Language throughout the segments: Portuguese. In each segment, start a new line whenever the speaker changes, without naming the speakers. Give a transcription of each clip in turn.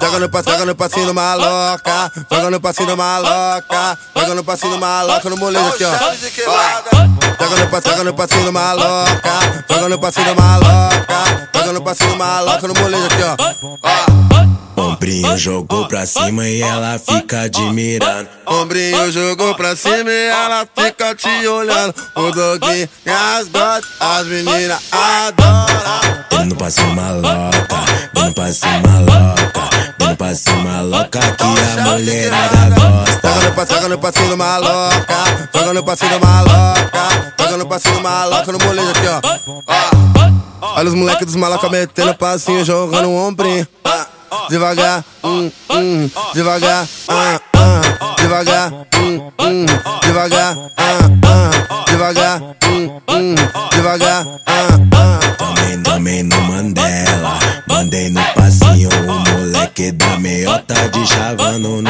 Joga no passinho, joga no passinho maloca, joga no passinho maloca, joga no passinho maloca no molejo aqui, ó. Joga no passinho, joga no passinho maloca, joga no passinho maloca, joga no passinho maloca no molejo aqui, ó.
Ombrinho jogou pra cima e ela fica admirando.
Ombrinho jogou pra cima e ela fica te olhando. O doguinho e as gotas, as meninas adoram.
Dando passinho maloca, dando passinho maloca, dando passinho maloca que a mulherada gosta.
Joga no passinho, joga no passinho maloca, joga no passinho maloca, joga no passinho maloca no molejo aqui, ó. Olha os moleques dos maloca metendo passinho, jogando um ombrinho. Devagar, hum, hum, devagar, ah, ah, devagar, hum, hum, devagar, ah, ah, devagar, hum, hum, devagar, ah, ah.
Também, também no Mandela, mandei no passinho o moleque da meiota de chavando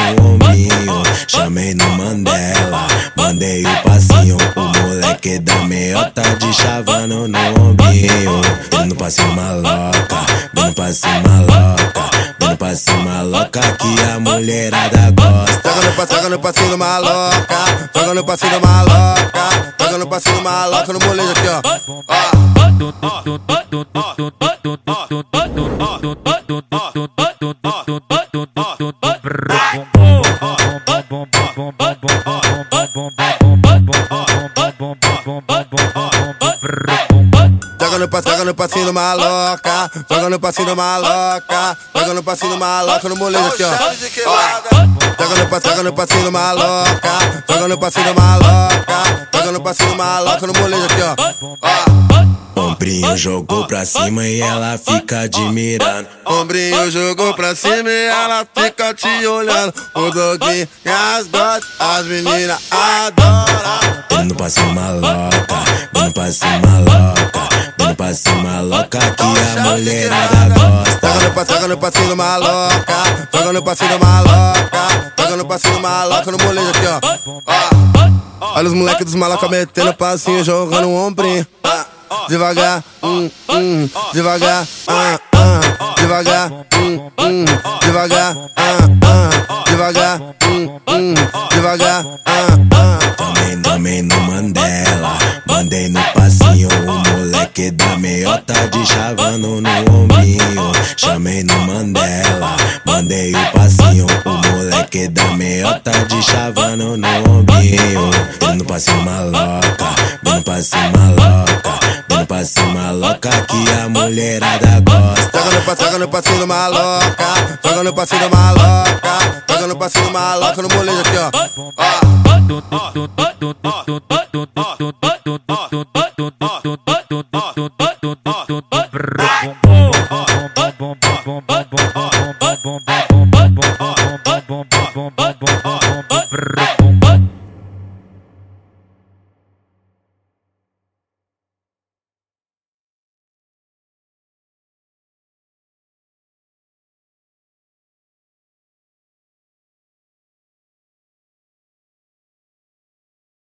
Mandela, mandei o passinho o moleque da meiota de chavando no ombrinho. Dando passinho maloca, dando passinho maloca, dando passinho maloca que a mulherada gosta.
Joga no passinho, no passinho maloca, joga no passinho maloca, joga no passinho maloca no molejo aqui, ó. Joga no passinho, joga no passinho maloca, joga no passinho maloca, joga no passinho maloca no molejo aqui, ó. Joga no passinho, joga no passinho maloca, joga no passinho maloca, joga no passinho maloca no molejo aqui, ó.
Ombrinho jogou pra cima e ela fica admirando.
Ombrinho jogou pra cima e ela fica te olhando. O doguinho e as gotas, as meninas adoram.
Dando passinho maloca, dando passinho maloca, dando passinho maloca que a mulherada gosta.
Joga no passinho, no passinho maloca, joga no passinho maloca, joga no passinho maloca no molejo aqui, ó. Olha os moleques dos maloca metendo passinho, jogando um ombrinho. Devagar, hum, hum, devagar, ah, ah, devagar, hum, hum, devagar, ah, ah, devagar, hum, hum, devagar, ah, ah.
Também no Mandela, mandei no passinho moleque da meiota de chavando no ombrinho. Chamei no Mandela, mandei o passinho o moleque da meiota de chavando no ombrinho. Dando passinho maloca, dando passinho maloca, dando passinho maloca que a mulherada gosta.
Joga no passinho, maloca, joga no passinho maloca, joga no passinho maloca no molejo aqui, ó. bom bom bom